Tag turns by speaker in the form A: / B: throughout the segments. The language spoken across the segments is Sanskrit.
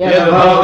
A: यद्भव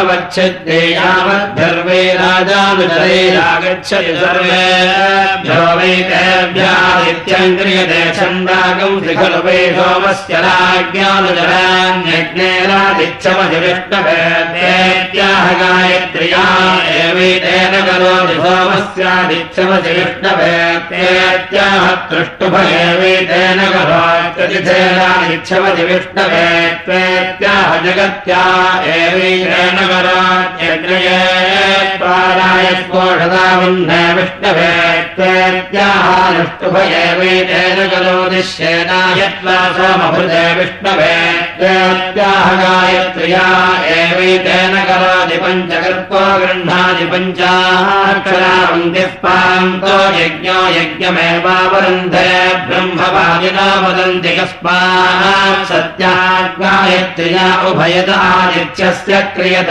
A: वच्छद्ये यावद्धर्वे राजानुजरैरागच्छति सर्वेभ्यो वैतेभ्यादित्यम् क्रियते छन्दागम् खलु वै सोमस्य राज्ञानुजरान्यज्ञेरादिच्छमधिविष्णवेत्याह गायत्र्या एवैतेन करोति सोमस्यादिच्छमधि विष्णवेत्याह तृष्टुभ एवैतेन करोत्यतिथेनादिच्छमधि विष्णवेत्याह जगत्या एवैतेन स्फोषदावह्न विष्णवेत्याहानुष्टुभ एवैतेन करोदिश्येना यत्वा सोमभृते विष्णवेत्याह गायत्र्या एवैतेन करोति पञ्चकल्पो गृह्णाति पञ्चाक्षरावन्तिः पान्तो यज्ञो यज्ञमेवावरुन्धे ब्रह्मवादिना वदन्ति कस्मात् सत्यागायत्र्या उभयत आदित्यस्य क्रियत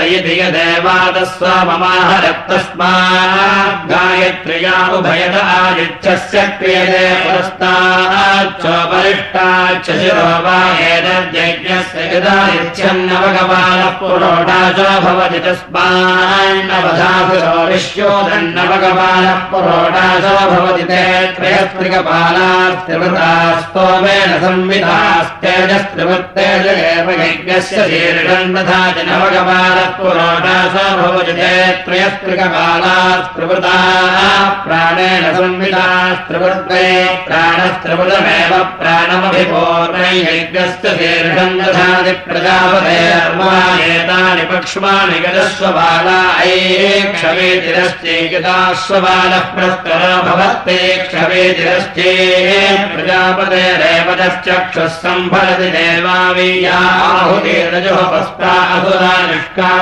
A: गायत्र्या उभयत आदित्यस्य क्रियते पुरस्ताच्चोपरिष्टाच्च शिरो वा एतद्यज्ञस्य यदादित्यन्नवगपालः पुरोडाचो भवति तस्मान्नवधासुरो विश्वोदन्नवगपालः पुरोडाचो भवति ते त्रयस्त्रिकपालास्त्रिवृतास्तोमेन संविधास्तेजस्त्रिवृत्तेज एव यज्ञस्य च नवगपालः पुरोडाचो भवति ते त्रयस्त्रिकपालास्त्रिवृता प्राणेन संविधास्त्रिवृत्ते प्राणस्त्रिवृतमेव प्राणमभिपूर्णै यज्ञस्य शीर्षम् दधाति प्रजापतेर्वायेतानि पक्ष्माणि गजस्वबाला ऐक्षवेतिरश्चेकितास्वबालः प्रस्तरो भवत्ते क्षवेतिरश्चे प्रजापतेरेव तश्चक्षुः सम्भरति देवावीयाहुतिरजोः पस्ता असुरा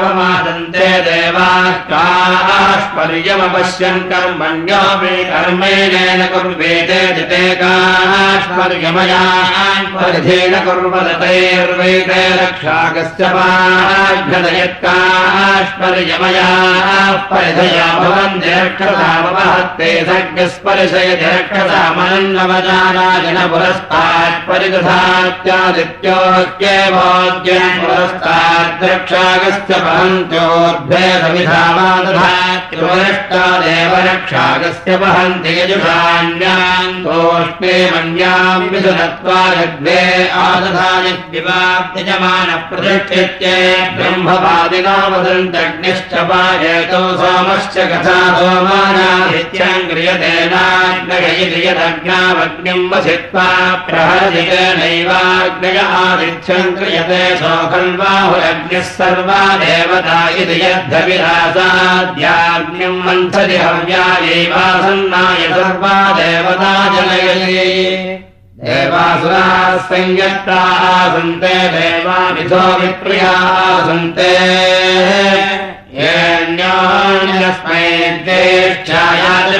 A: कर्ममादन्ते देवाः काष्पर्यमपश्यन् कर्मण्यो मे कर्मेण कुर्वेते जिते काष्पर्यमयान्परिधेन कुर्वदतैर्वेते रक्षाकस्य पाभ्यदयत्काष्पर्यमयाः परिधया भवन् जरक्षसामवहत्ते सर्गस्पर्शय जरक्षसामन्नवजानाजन पुरस्तात् परिदधात्यादित्योक्येवोद्यम् पुरस्ताद्रक्षागस्य पा वहन्त्योर्भेदविधामादधात्युपरिष्टादेव रक्षाकस्य वहन्ति आदधानिवाप्तिजमानप्रतिष्ठित्ये ब्रह्मवादिना वदन्तग्निश्च पायतो सोमश्च कथा सोमानादित्यम् यदग्नावग्निम् वसित्वा प्रहरदितेनैवाग्नय आदित्यम् क्रियते सोऽखल्वाहुरग्निः सर्वा देवता इति यद्धविरासाद्याग्निम् मन्थति हव्यायैवासन्नाय सर्वा देवता जनयति। देवासुराः संयत्ताः सन्ते देवामिथो विप्रियाः सन्ते। येऽन्योन्यस्मै ज्येष्ठाया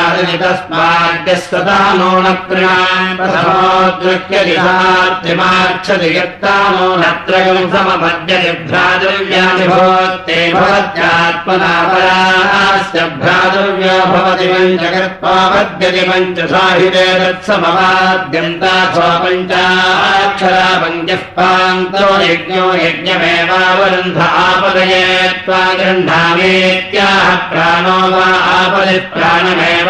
A: दृष्ट्यादि तस्माद्यः सदा नो न प्रियाम् प्रथमो दृष्ट्यदिहार्तिमार्च्छति यत्ता नो नत्रयम् समपद्य भ्रातृव्याभिभूत्ते भवत्यात्मना परास्य भ्रातृव्यो भवति पञ्चकृत्वा पद्यति पञ्चसाहिते तत्समवाद्यन्ताथो पञ्चाक्षरा पञ्चः पान्तो यज्ञो यज्ञमेवावरुन्ध आपदये त्वा गृह्णामीत्याह प्राणो वा आपदि प्राणमेव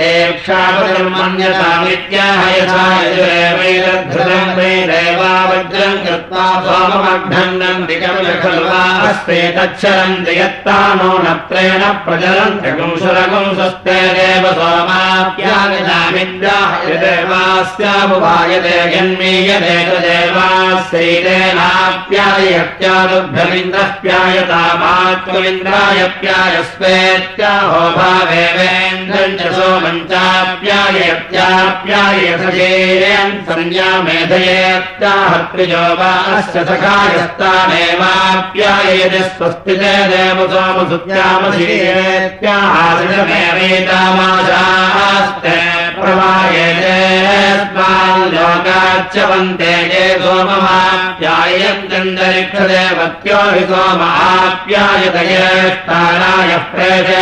A: देक्षापतिर्मन्यतामित्याह यथा यजुरेवैरद्धृतम् वै देवावज्रम् कृत्वा सोममघ्नन्दम् दिकमिखल्वास्तेतच्छरम् जयत्तानो न प्रेण प्रजलम् त्रिपुंसरगुंसस्ते देव जन्मीयते भावेवेन्द्रम् च सोमम् चाप्यायत्याप्यायसजेयम् संज्ञा मेधयेत्याहत्रिजो वा अस्य सखायस्तानेवाप्यायति स्वस्ति ते देव सोमसुत्यामधीयेत्याहामेवेतामाशास्ते प्रवायते लोकाच्च वन्ते ये सोममाप्यायम् चन्दरिक्षदेवत्यो हि सोमाप्यायतयेष्टाराय प्रेषे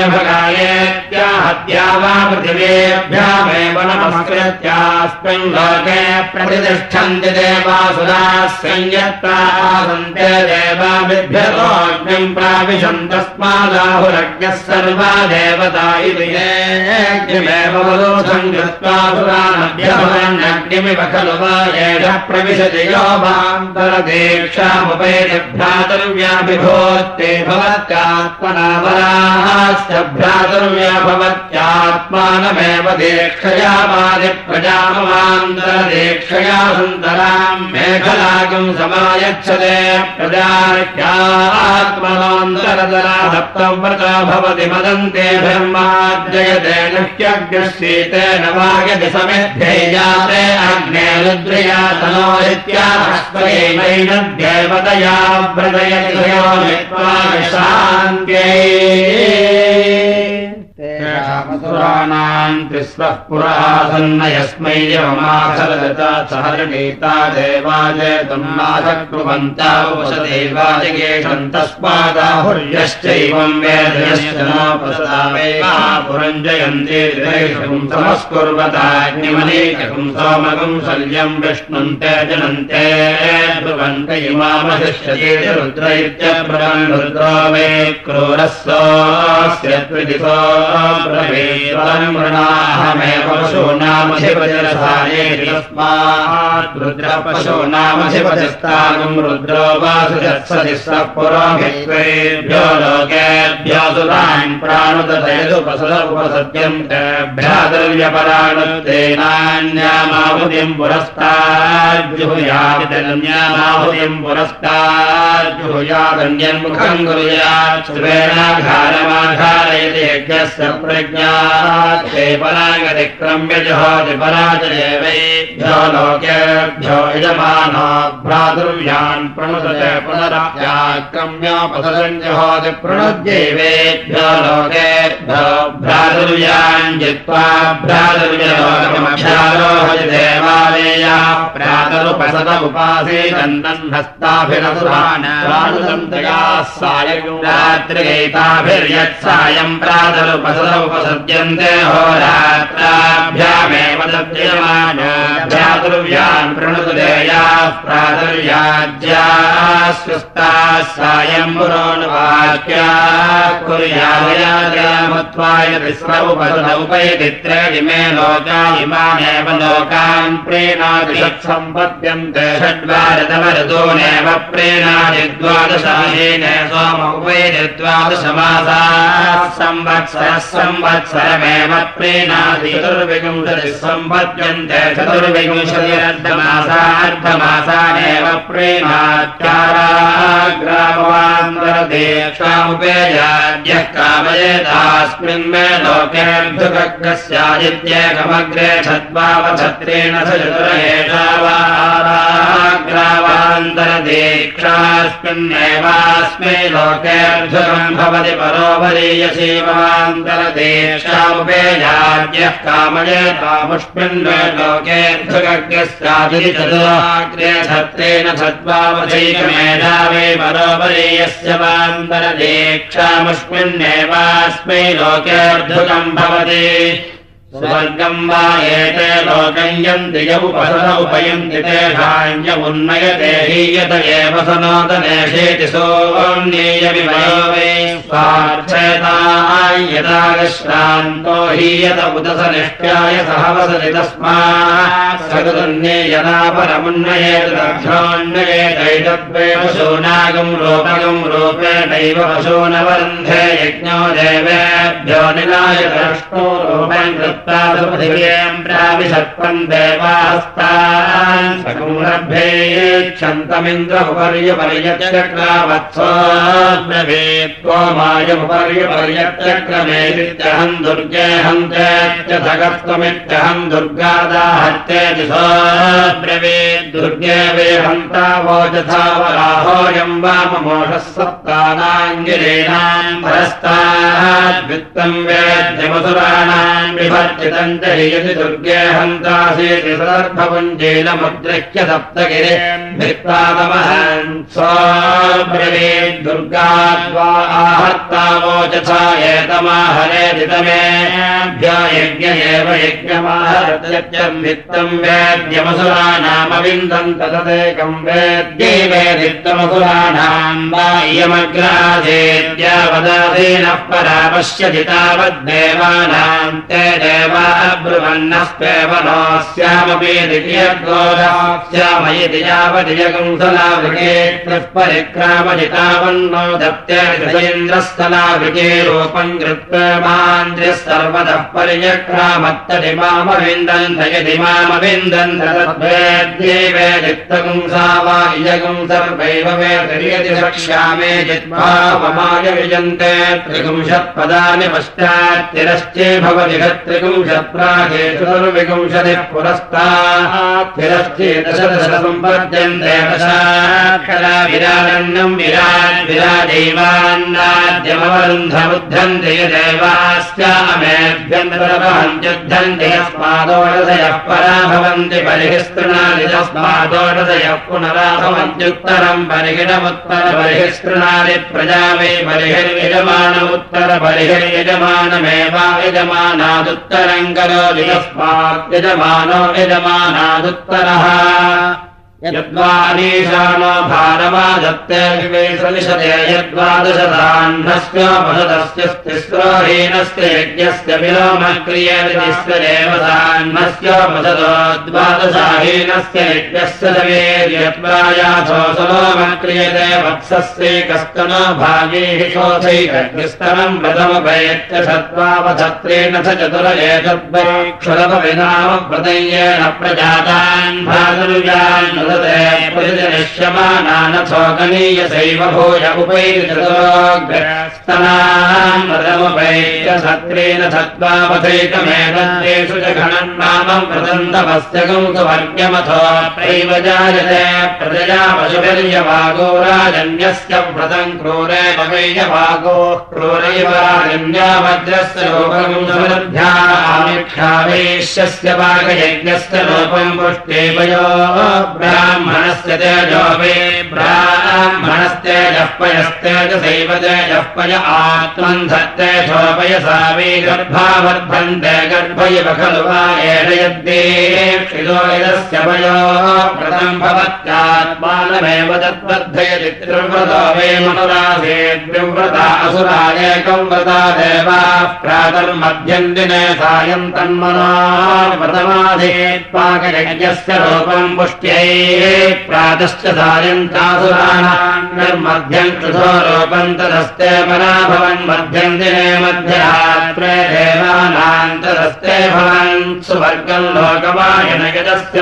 A: भगायेत्याहत्या वा पृथिवेभ्यामेव नमस्कृत्यास्मिन् लोके प्रतिष्ठन्ति देवासुराः संयत्तासन्ते देवाभिभ्यतोऽग्निम् प्राविशम् तस्मादाहुरज्ञः सर्वा देवता इति येऽग्निमेव वदोषम् कृत्वा सुरानभ्यभवन्नग्निमिव खलु वा एष प्रविशति यो भान्तरदीक्षामुपैति भ्रातुर्व्याभिभूत्ते भवत्यात्मना वरास्य भ्रातुर्व्या भवत्यात्मानमेव दीक्षया सुन्दराम् मेखलागम् समायच्छते प्रजात्मनान्तरदरा दत्तव्रता भवति मदन्ते धर्माजयते नह्यग्रशीतेन वायति समेध्ये अग्ने रुद्रया तनोरित्याहस्वैनैन देवतया व्रतयति शान्त्यै este, तिस्रः पुरासन्न यस्मै यमाखलता सहरणीता देवाजयतुन्नाशक्नुवन्ता उपसदेवाजगेषम् तस्मादाहुर्यश्चैवम् वेदयश्च पुरञ्जयन्ति समस्कुर्वताग्निमनेकम् सोमगम् शल्यम् विष्णुन्ते जनन्ते क्रूरः लोकेभ्यो सुरान् प्राणुदयदुपसदुपसत्यम् तेभ्यादर्यपराणुतेनान्यामाहुतिम् पुरस्ताज्जुहुयादितन्यामाहुतिम् पुरस्ताज्जुहुयादन्यन्मुखम् कुर्यात् स्वेनाघारमाघारयति यज्ञस्य प्रज्ञात् ते परागतिक्रम्य जहोति पराजयेवेभ्यो लोकेभ्यो जहोति प्रणुद्यैवेभ्यो लोकेभ्यो भ्रातुर्यान् जित्वा भ्रातुर्यलोकमभ्यारोहति देवालया प्रातरुपसदमुपासीदन्तम् हस्ताभिरसुराणुदन्तया सायम् रात्रिगैताभिर्यत्सायम् प्रातरुपसदमुपसद्यन्ते होरात्राभ्यामेव तद्यमानो भ्रातुर्यान् प्रणुदेयाः प्रातुर्याज्या स्वस्थाः सायम् पुरोनुवाक्या कुर्यादयादयामुत्वाय उपयदित्रे लोका इमानेव लोकान् प्रेणादि षट्सम्पद्यन्ते षड्वारतमऋतूनेव प्रेणादि द्वादशेन सोम उपयदि द्वादशमासाः संवत्सरः संवत्सरमेव प्रेणादि चतुर्विंशतिः सम्पद्यन्ते चतुर्विंशतिरर्धमासार्धमासानेव प्रेणात्याराग्रामवान्तरदेक्षामुपेयाद्यः कामयेतास्मिन् मे लोकेऽर्धुकस्यादित्येकमग्रे छद्वावछत्रेण स चतुरहेषावाराग्रावान्तरदीक्षास्मिन्नेवास्मै लोकेऽर्धुकम् भवति परोपरीयसेवान्तरदीक्षामुपेयाद्यः कामयेतामुष्मिन् मे लोकेऽर्धुकस्यादिति चतुराग्रे छत्रेण छद्वावधैकमेधावे परोपरीयस्य वान्तरदीक्षामुष्मिन्नेवास्मै लोकेऽर्धुकम् भवति स्वर्गम् वा एते लोकयन्ति यौपसद उपयन्ति तेषाञ्च उन्नयते हीयत एव स्वार्थेताय यदागश्रान्तो हीयत उत स निष्ठ्याय सह वसति तस्मात् सकृतन्ये यदा परमुन्नयेत दभ्योन्नयेतैतद्वे पशूनागम् रूपगम् रूपेणैव पशूनवरुन्धे यज्ञो देवेभ्यो निलाय द्रष्टो रूपम् पृथिव्याम् प्राविशत्वम् देवास्तान् सकुम्रभ्येच्छन्तमिन्द्रपर्यपर्यचक्रवात्सोऽब्रवीत्वमायपर्यपर्यचक्रमेत्यहम् दुर्गेऽहम् चेत्यथगत्वमित्यहम् दुर्गादाहत्येति सोऽब्रवीत् दुर्गे वेहन्ता वोजथा वराहोऽयम् वाममोषः सप्तानाङ्गिरीणाम् परस्ताद्वित्तम् वेद्यमसुराणाम् विभत् च यदि दुर्गे हन्तासीति सदर्भपुञ्जेन सप्तगिरे भित्तातमहन् स्वाब्रवीत् दुर्गाद्वा आहर्तावोचथा एतमाहरेदितमेभ्य यज्ञ एव यज्ञमाहरत्यम् वित्तम् वेद्यमसुराणामविन्दम् तदेकम् वेद्ये वेदित्तमसुराणाम् वा इयमग्रासेद्यावदासीनः परा पश्यति तावद्देवानाम् ते देवाब्रुवन्नस्तेवनोऽस्यामपि द्वितीयगोदास्यामयि यावदियगुंसलावृगे परिक्रामजितावन्नो दप्तेन्द्रस्तलावृगे रूपम् कृत्वमान्द्रियः सर्वतः रक्ष्यामे जित्वावमाय विजन्ते त्रिगुंशत्पदानि पश्चात्तिरश्चे भवति त्रिगुंशत्प्रागे चतुर्विंशतिः पुरस्तास्थिरश्चेदशदशसम्पद्यन्ते दशाक्षरा विरारण्यम् विराट् विराजैवान्नाद्यमवरुन्धमुद्धन्ति यदेवास्यामेभ्यन्तरवहन्त्युद्धन्ति यस्मादोषधयः परा भवन्ति परिहिस्तृणानि तस्मादोषधयः पुनरा भवन्त्युत्तरम् परिहिणमुत्तरपरिहिस्तृणानि प्रजा वै परिहिर्यजमान उत्तरपरिहिर्यजमानमेवा करोति तस्मात् यजमानो यजमानादुत्तरः यद्वानीशानो भारवादत्ते विवेशनिषदे यद्वादशदाह्नस्य पशदस्य तिस्रोहीनस्य यज्ञस्य विलोमक्रियेतिस्य देवदाह्नस्य पशदो द्वादशाहीनस्य यज्ञस्य दवेर्यत्वायाथो सलोमक्रियते वत्सस्यैकस्तनो भागैः शोथैकस्तनम् व्रतमुपयत्य सत्त्वावधत्रेण च चतुरयेतद्वैक्षुरपविनाम व्रतय्येण प्रजातान् भागुर्यान् प्रतिनिश्यमानानथोकनीयसैव भूय उपैस्तनामुपैत्य सत्रेण सत्त्वापथैकमेतेषु च घनम् नाम प्रदन्तमस्य गौतवर्ग्यमथो प्रैव जायते प्रजया पशुभिर्यवागो राजन्यस्य व्रतम् क्रूरे पवैयवागो क्रूरैव राजन्यावज्रस्य लोकगुंसमध्यामिक्षावेश्यस्य वागयज्ञस्य लोपम् पुष्टेवयो ब्राह्मणस्य तेजो वे ब्राह्मणस्तेजः पयस्तेजसैव तेजः पय आत्मन् धत्तेजोपयसा वे गर्भावर्धन्ते गर्भयव खलु वा एष यद्देक्षितो यदस्य पयो व्रतम् भवत्यात्मानमेव तद्वर्धयति त्रिव्रतो वे मनुरासेद्विव्रता असुरायेकम् व्रता देवाः प्रातर्मध्यम् दिने सायम् तन्मना व्रतमाधेत्पाकयज्ञस्य रूपम् पुष्ट्यै प्रातश्च सायम् चासुराणाम् निर्मध्यम् कृतो रूपम् तदस्ते मना भवन् मध्यम् दिने मध्यरात्रे देवानाम् तदस्ते भवन् सुवर्गम् लोकवायन यजस्य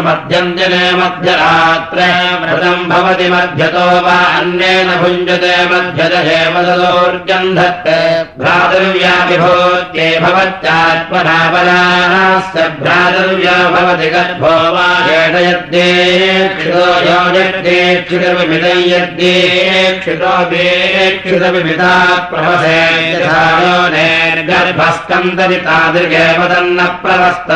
A: मध्यरात्रे व्रतम् भवति मध्यतो वा अन्येन भुञ्जते मध्यदहेव तदोर्जम् धत्ते भ्रातृव्याभिभूत्ये भवत्यात्मनापरास्य भ्रातृव्या भवति गर्भो वा येषयद्येक्षितो यो यद्येक्षितविमिदं यद्येक्षितोऽपेक्षितविमिता प्रवसे यथा यो नेर्गर्भस्कन्दति तादृगेव तन्न प्रवस्तव्यमात्मनो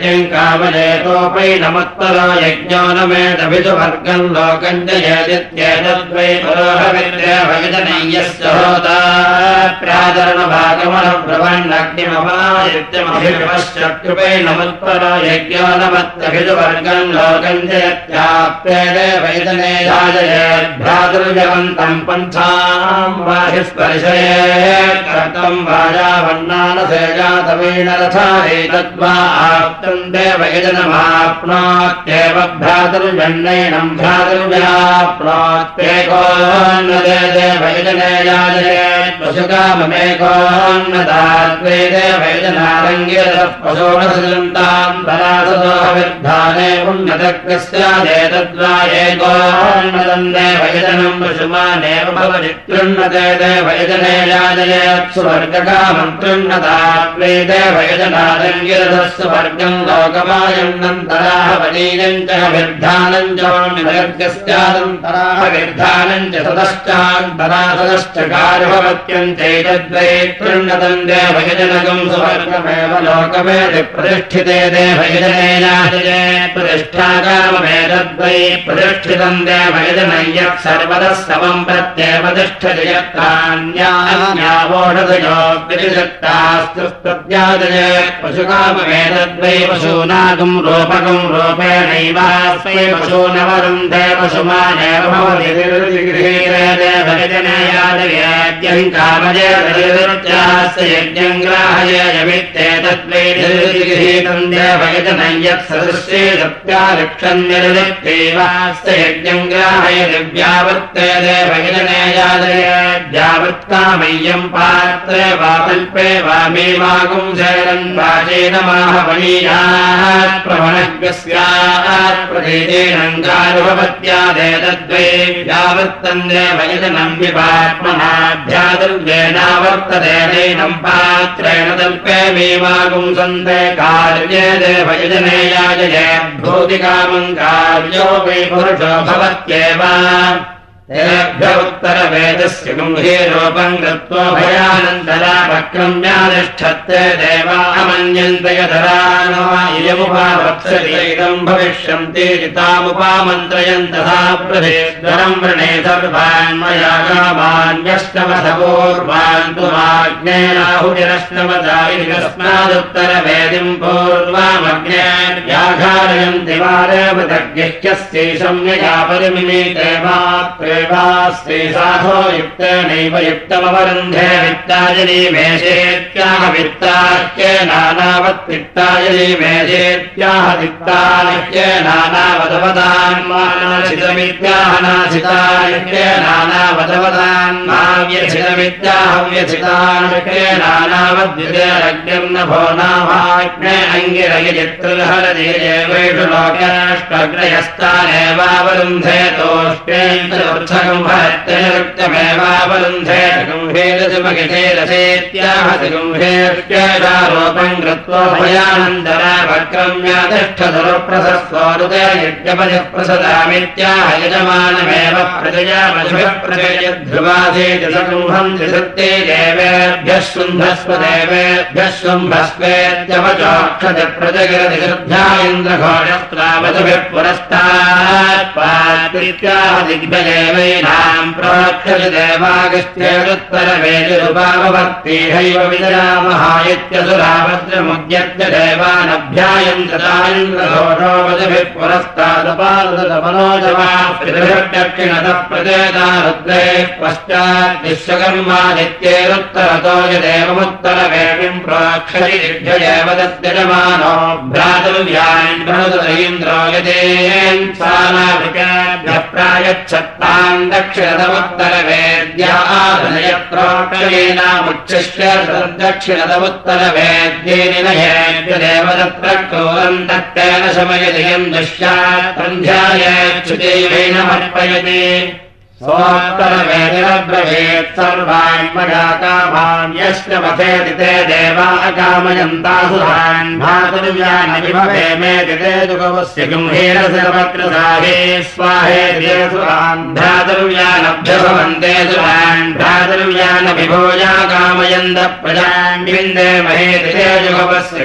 A: याजयेत्यम् कामजेतोपै नमुत्तरो यज्ञो न मेदभिषुवर्गम् लोकम् जयदित्येतद्वै पुरोहविद्य भयजनय्यस्य होता। प्रादरणभागमनब्रवन्नग्निमवादित्यमभिपश्चकृपै नमुत्तरो यज्ञो मत्यभिषुवर्गम् लोकम् जयत्याप्येदे भयजने याजयेद्भ्रातृजवन्तम् पन्थाम् वाहिस्पर्शये कर्तम् वाजावन्नानसेज जातवेन रथारेतद्वा आप्तम् देवयजनमाप्नोत्येव भ्रातृजन्नैनम् भ्रातृव्याप्नोत्येकोन्न देवयजने याजयेत् पशुकाममेकोन्नदात्वे देवयजनारङ्गिरः पशोणसजन्ताम् परासदोहविर्धाने पुण्यतक्रस्यादेतद्वा एकोन्नदम् देवयजनम् पशुमानेव भवति तृण्णते देवयजने याजयेत् सुवर्गकामम् तृण्णता वेदेवयजनादङ्गिरथस्य वर्गम् लोकमायन्नन्तराः वलीयम् च विर्धानम् चोर्गस्यादन्तराः विर्धानम् च सदश्चान्तरा सदश्च कार्यभवत्यम् चैतद्वै तृण्णतम् देवयजनकम् सुवर्गमेव लोकमेति प्रतिष्ठिते देवयजनम् यत् सर्वतः समम् प्रत्येव तिष्ठति यत्तान्यावोषधयो विशक्तास्तु प्रत्यादय पशुकामवेदद्वै पशूनागम् रूपकम् रूपेणैवास्मै पशूनवरुन्धे पशुमानेव भवतिगृहीरदेवजनयादयद्यम् कामजयस्य यज्ञम् ग्राहयमित्येतद्वै गृहीतम् देवयजनं यत् सदस्ये सत्यालक्षम् निर्दित्यैवास्य यज्ञम् ग्राहय दिव्यावृत्ते देवयजनयादयद्यावृत्कामय्यम् पात्रे वाकल्पे वामे वागुम् शरणम् वाचेन माहवणीयाः प्रवणज्ञस्यात् प्रदेशेनङ्गानुभवत्यादेतद्वै यावत्तम् देवयजनम् विपात्मनाध्यादुर्गेनावर्तते नैनम् पात्रेण तल्पे मे वागुम् सन्ते कार्ये देवयजने याजये भूतिकामम् कार्यो वै पुरुषो भवत्येव तेभ्य उत्तरवेदस्य गम्भीरूपम् कृत्वा भयानन्तरा इयमुपावत्सति इदम् भविष्यन्ति तामुपामन्त्रयन् तथा प्रभेद्वरम् वृणे सर्वान् मया कामान्यष्टमथपूर्वान् तु माग्नेराहुतिरष्टमदायि तस्मादुत्तरवेदिम् पूर्वामग्नेर्व्याघारयन्ति वारेव तज्ञश्चस्यैषम् यया परिमिमीते मात्रे स्त्री साधो युक्तेनैव युक्तमवरुन्धे वित्तायनी मेषेत्याह वित्ताख्ये नानावत्वित्तायनी मेषेत्याह वित्तानिह्ये नानावदवदान्मानाशितमित्याह नाशितानिह्ये नानावदवदान्माव्यचितमित्याहव्यचितानिह्ये नानावद्वितेरग्निम् न भो नामाग्ने अङ्गिरयचित्रहरदेवैषु लोकाष्टग्रयस्तानेवावरुन्धे तोष्टेन्द्रवृक्षकम् भरत्यनिरुक्तमेवावरुन्धे गुम्भेरसिमगिषेरसेत्याह गुम्भेर्ष्येषारोपम् कृत्वा भयानन्दरा वक्रम्यातिष्ठधुरप्रसस्वरुदे यज्ञपतिः प्रसदामित्याह यजमानमेव प्रजया पशुभिः प्रजयध्रुवासीति सकुम्भम् त्रिसत्ते देवेभ्यः शुम्भस्व देवेभ्यः शुम्भस्वेत्यवचोक्षति प्रजगिरतिशुद्ध्या इन्द्रघोषस्त्रावचुभिः पुरस्तात् पात्याह दिग्भदेवैनाम् प्रोक्षति देवागस्त्येदुत्तरवेदिरुपाववर्तीहैव विदरामः इत्यसुरावद्रमुद्यत्य देवानभ्यायम् तदायुन्द्रघोषो वचुभिः पुरस्तादपादमनोजवादक्षिणतः प्रचेता रुद्रे पश्चात् विश्वकर्मादित्येरुत्तरतो यदेवमुत्तरवेणीम् प्रोक्षयिभ्येव तद्यजमानो भ्रातुर्व्यान् भ्रनुतरीन्द्रो यदेन् सानाभिकाभ्यः प्रायच्छत्ताम् दक्षिणतमुत्तरवेद्याधनयत्रोक्षयेनामुच्छिष्य दक्षिणतमुत्तरवेद्येन हेभ्यदेव तत्र क्रोरम् दत्तेन शमयदियम् दुष्यात् सन्ध्यायच्छुदेवैनमर्पयति सोत्तरवेदिरब्रवीत् सोऽन्तरवेदिरब्रवीत् सर्वान्मयाकामान् यश्च वधेति ते देवा अकामयन्तासुरान् भातुर्व्यानविभवे मेति ते जुगवस्य गम्भीरसर्वक्रसाहे स्वाहेतिसुरान् भ्रातुर्व्यानभ्यभवन्ते सुरान् भ्रातुर्व्यानभिभूया कामयन्त प्रजान् महेति ते जुगवस्य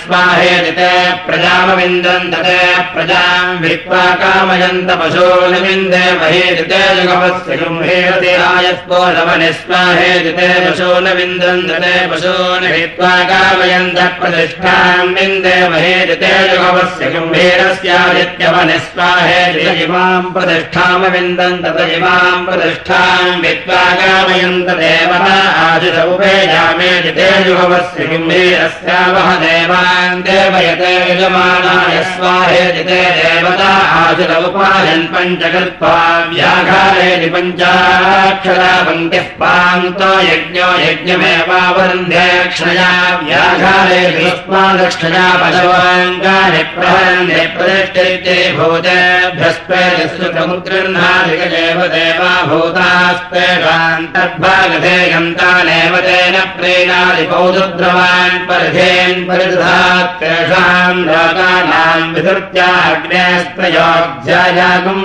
A: स्वाहेति ते प्रजामविन्दन्त ते प्रजाम् कामयन्त विन्द महेदिते जुगवस्य गुंहेरति आयस्पोषवनिस्वाहेदिते पशून विन्दन्दते पशून् हित्वा कामयन्त प्रतिष्ठाम् विन्दे महेदिते जुगवस्य गुम्भीरस्यादित्यवनिस्वाहेदित इमाम् प्रतिष्ठाम इमाम् प्रतिष्ठाम् वित्वा कामयन्त देवता आदित उपेयामेदिते देवान् देवयते यजमानाय देवता उपायन् व्याघारे निपञ्चाक्षरा पङ्क्तिः पान्तो यज्ञो यज्ञमेवावरुन्ध्यक्षया व्याघारे विस्मादक्षया पशवाङ्गानि प्रहरन्ते प्रतिष्ठिते भूतेभ्यस्त्वेजस्वसमुद्रह्नाधिकदेव देवा भूतास्तेषाम् तद्भागधेयम् तानेव तेन प्रेणादिपौदुद्रवान् परिधेन् परिदधात् तेषाम् लोकानाम् विधृत्या अग्नेस्त्रयोऽध्यायागुम्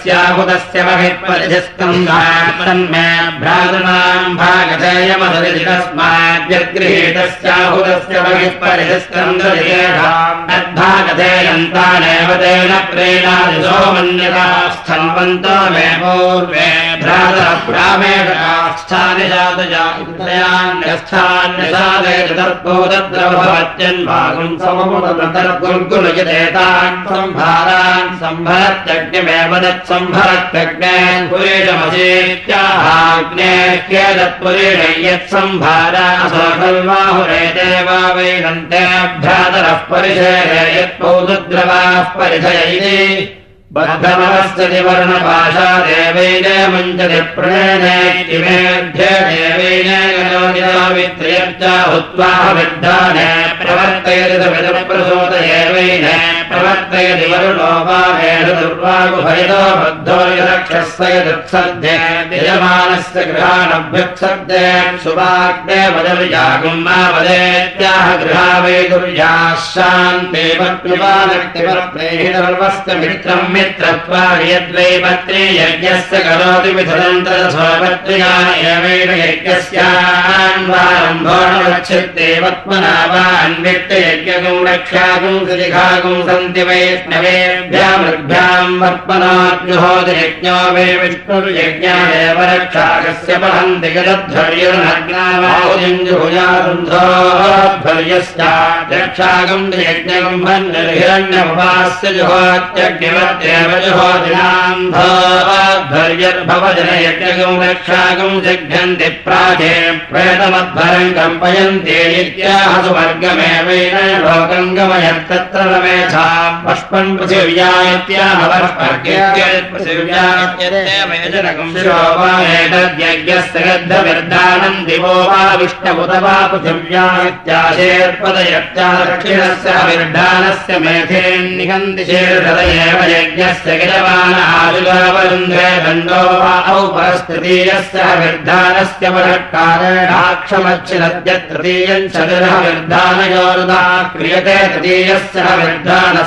A: यस्याहुतस्य महित्परिधिस्कन्धात्तन्मे भ्रातृणाम् भागधेयमसुरजितस्माद्यगृहीतस्याहुतस्य महित्परिधिस्कन्धेयन्तानेव तेन प्रेणादिशो मन्यता स्थन्वन्तो मे पूर्वे भ्रातरामेणास्थानि जातजान्यस्थान्यसादेतर्पोतद्रभवत्यन्भागम् सममुदर्गुर्गुलयतेतान् सम्भारान् सम्भरत्यग्निमेव दत् पुरेशमसेत्याहाग्नेह्यदत्पुरेण यत्सम्भारा सकल्वाहुरेते वा वैनन्ते भ्रातरः परिशेरे यत्पौदद्रवाः परिधय इति बद्धमहस्तति वर्णपाशा देवैन देवैन गणोदितावित्रयर्चा हुत्वाह विद्धाने प्रवर्तयति एवैन प्रवर्तयति वरुणो वा वेद दुर्वागुभयदो बद्धो यदक्षस्य यदुत्सद्ये यजमानस्य गृहानभ्युत्सद्ये सुवाग्ने वदविजागुम् मा वदेत्याह गृहा वै दुर्याः शान्ते पत्युपानक्तिवप्रेहितर्वस्य मित्रम् मित्रत्वा यद्वै पत्रे यज्ञस्य करोति मिथुनन्तरस्वपत्र्या एवैन यज्ञस्यान्वारम्भोणवच्छित्तेवत्मना वा अन्वित्तयज्ञगुम् रक्षागुम् सुलिखागुम् सन्ति वैष्णवेभ्याम् ऋग्भ्याम् वर्पणाद्युहोति यज्ञो वे विष्णुर्यज्ञादेव रक्षाकस्य पठन्ति गदध्वर्युर्नग्नावाहुजञ्जुहुजान्धोध्वर्यस्यात् रक्षाकम् यज्ञकम् भन्निर्हिरण्यमुपास्य जुहोत्यग्निवत्येव जुहोदिनान्धोध्वर्यर्भवजनयज्ञकम् रक्षाकम् सिद्ध्यन्ति प्राचे प्रेतमध्वरम् कम्पयन्ति इत्याह सुवर्गमेवेन लोकम् गमयत्तत्र रमेधा पष्पन् पृथिव्या इत्याह एतद्यज्ञस्य गद्धविर्दानम् दिवो वा विष्णुत वा पृथिव्या इत्याशेर्पदयत्या दक्षिणस्य विर्धानस्य मेधेन्निहन्ति शेर्षद एव यज्ञस्य गिरवान आजुलावरुन्ध्रे दण्डो वा औपरस्तृतीयस्य विर्धानस्य चतुरः विर्धानयोरुदा क्रियते तृतीयस्य विर्धानस्यावरुद्धे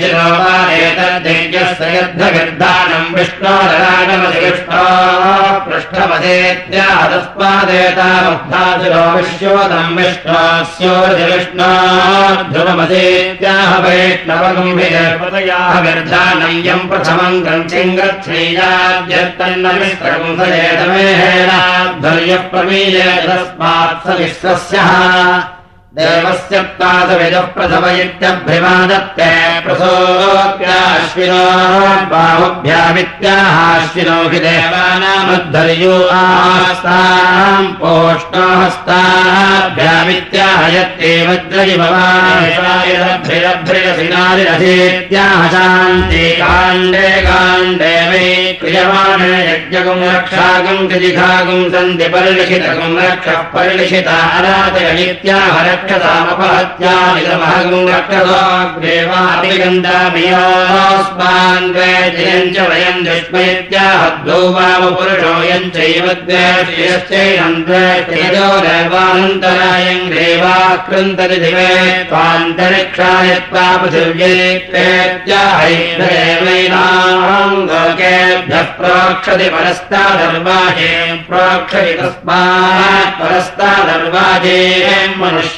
A: शिरो वा एतद्यज्ञस्य यद्धविर्धानम् विष्णोररागमति विष्णो पृष्ठपदेत्याहतस्मादेतामुग्धासुरो विश्वोदम् विष्णोस्योर्धि विष्णो ध्रुवमदेत्याह वैष्णवगुम्भिर्पतयाः विर्धानम् यम् प्रथमम् ग्रन्थिम् प्रमीये तस्मात् स विश्वस्यः देवस्य पादविदः प्रथम इत्यभ्यमादत्ते प्रसोत्याश्विनो बाहुभ्यामित्याहाश्विनो हि पोष्णोहस्ताभ्यामित्याहयत्ते वज्रजिभवायभ्रिरभ्रिरसिनादिरथेत्याह शान्ति काण्डे काण्डे वै क्रियमाणे यज्ञगुम् रक्षागुम् कृजिघागुम् सन्ति परिलिखितगुम् रक्षः परिलिखिता अरातयनित्याह रक्षतामपहत्यामिदमहगुम् रक्षताग्रेवातिगन्धामियोस्मान् द्वैजयम् च वयम् दुष्मैत्याहद्वौ वामपुरुषोऽयम् चैव द्वैश्चैनम् द्वैतेजो देवानन्तरायम् ग्रेवाकृन्तरि दिवे त्वान्तरिक्षाय लोकेभ्यः प्रोक्षति परस्तादर्वाजे तस्मात् परस्तादर्वाजे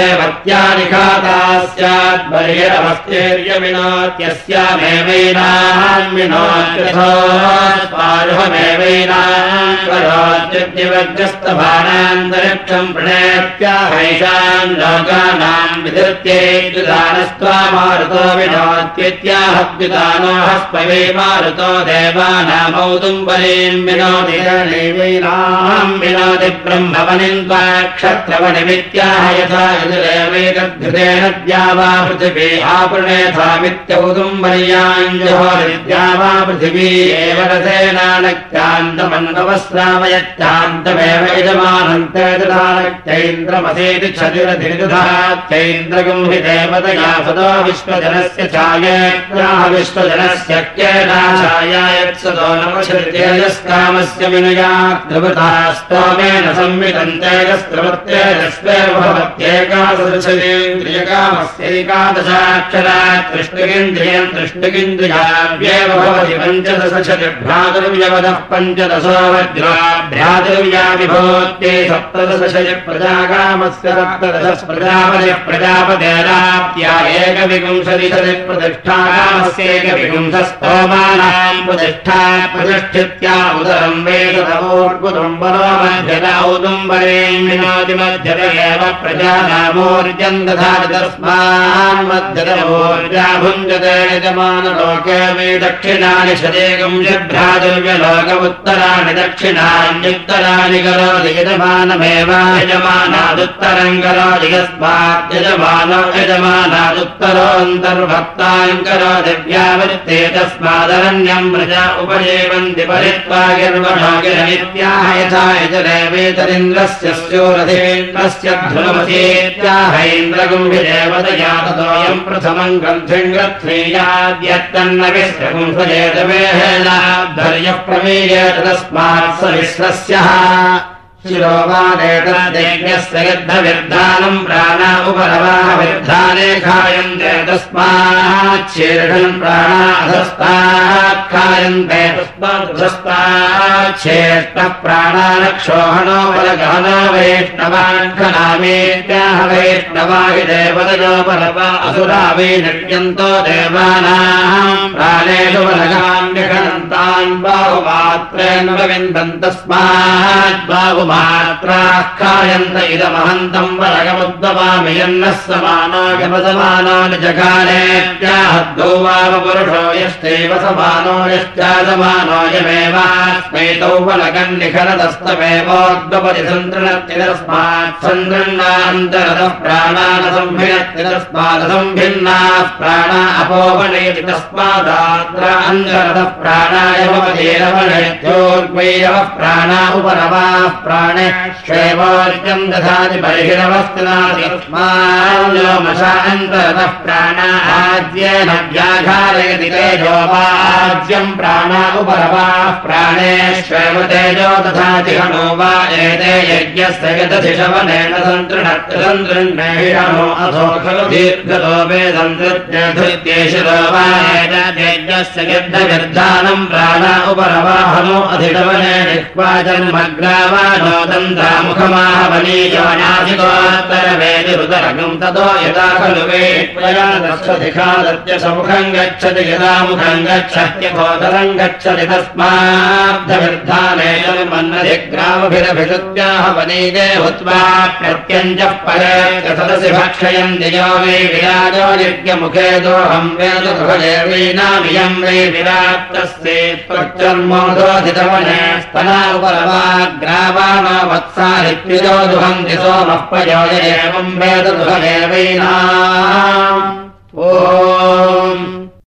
A: देवत्यानिखाता स्यात् बर्हिरवस्तेर्यमिनात्यस्यामेवैनाम् प्रणेत्याहैषाम् लोकानाम् विधृत्येत्युदानस्त्वा मारुतो विनोत्यत्याहद्युदानो हस्पवै मारुतो देवानामौदुम्बरीम् विनोति नैवैनाम् विनोति ब्रह्मवनिम् त्वा क्षत्रवनिमित्याह यथा द्या वा पृथिवी आपृणेथामित्यौदुम्बर्याञ्जहोरिद्या वा पृथिवी एव रथेनानक्त्यान्तमन्वस्रावयत्यान्तमेव यजमानन्ते ददानक्त्यैन्द्रमसेति क्षतिरधिदधात्यैन्द्रगुम् हि देवतया सदो विश्वजनस्य छायत्याह विश्वजनस्य क्येना छायायत्सदो नवशृत्येजस्कामस्य विनया द्रवता स्तोमेन संवितन्तेजस्त्रवत्येजस्वेव भवत्येकादशेन्द्रियकामस्यैकादशाक्षरा तृष्णुगिन्द्रियम् तृष्णुगिन्द्रियाव्येव भवति पञ्चदशभ्रातुर्व्यवदः पञ्चदशो वज्राभ्रातुर्व्या विभूत्ये सप्तदशशय प्रजाकामस्य सप्तदश प्रजापति एकविंशतिशति प्रतिष्ठाकामस्यैकविंशस्तोमानाम् प्रतिष्ठा वेदतमोर्कुदुम्बरो मध्यत एव प्रजानामोर्जम् दधाति तस्मान् मध्यतमोर्जा भुञ्जते यजमानलोके मे दक्षिणानि शदेकम् शभ्रादुर्यलोक उत्तराणि दक्षिणान्युत्तराणि करोति यजमानमेव यजमानादुत्तरम् करोति यस्मात् यजमानो यजमानादुत्तरोऽन्तर्भक्ताम् करोति व्यावृत्ते तस्मादरण्यम् प्रजा उपजीवन्ति परित्वा गिर्वणो गिरमित्याह यथा यजरेवेतरिन्द्रस्य स्योरथेन्द्रस्य ध्रुवमसेत् हैन्द्रगुम्भिदेवतया ततोऽयम् प्रथमम् ग्रन्थिम् ग्रथ्वीयाद्यत्तन्न विश्वगुंसजेतवेहेलाद्धर्यः प्रमेयेत तस्मात् स विश्वस्यः शिरोवानेतद्यज्ञस्य युद्धविर्धानम् प्राणा उपरवाहविर्धाने खायन्ते तस्माच्छीर्षन् प्राणा अधस्तात् खायन्ते तस्मादस्ताच्छेष्टः प्राणानक्षोहणो बलगहनो वैष्णवाङ्खनामेत्याह वैष्णवा हि देवतयो बलवा असुरा वै नट्यन्तो देवानाम् प्राणेषु बलगान्यखनन्तान् बाहुमात्रेण विन्दन् तस्मात् बाहु मात्राः खायन्त इदमहन्तम् वरगमुद्गमामि यन्नः समानो निजकालेत्याहद्गौ वामपुरुषो यश्चैव समानो यश्चासमानोऽयमेवास्मै तौ वलगन्निखरदस्तमेवोद्गपति सन्तृणत्तिरस्मात् सन्दृण्णान्तरतः प्राणानसम्भिन्नत्तिरस्मादसम्भिन्नाः प्राणा अन्तरतः प्राणाय प्राणा उपरवाः प्राणेष्वेवार्यम् दधाति बहिरवस्तिनादिस्माञ्जोमशान्तरतः प्राणा आद्येन व्याघारयति तेजो वाज्यम् प्राणा उपरवाः प्राणेष्वेव तेजो दधाति हनो वा एते यज्ञस्य खलु दीर्घतो वेदन्तृत्यधृत्येशिरो वा एतद्यज्ञस्य यद्धविर्धानम् प्राणा उपरवाहनो अधिशवने जिह्वा यदा खलु वेत्वयादक्षदिखादत्यसमुखम् गच्छति यदा मुखम् गच्छत्यथोदरम् गच्छति तस्माद्धविर्धाने मन्नधिग्रामभिरभिषुत्याह वनीगे हुत्वा प्रत्यञ्जः परे विराजो यज्ञमुखे दोऽहम् वेदगृहदेवीनामियम् वै विराट्तस्ये प्रत्यन्मोदोधितवने स्तना वत्सारित्युजो दुहन्ति सोमः पयोज एवम् वेदगृहदेवीना ॐ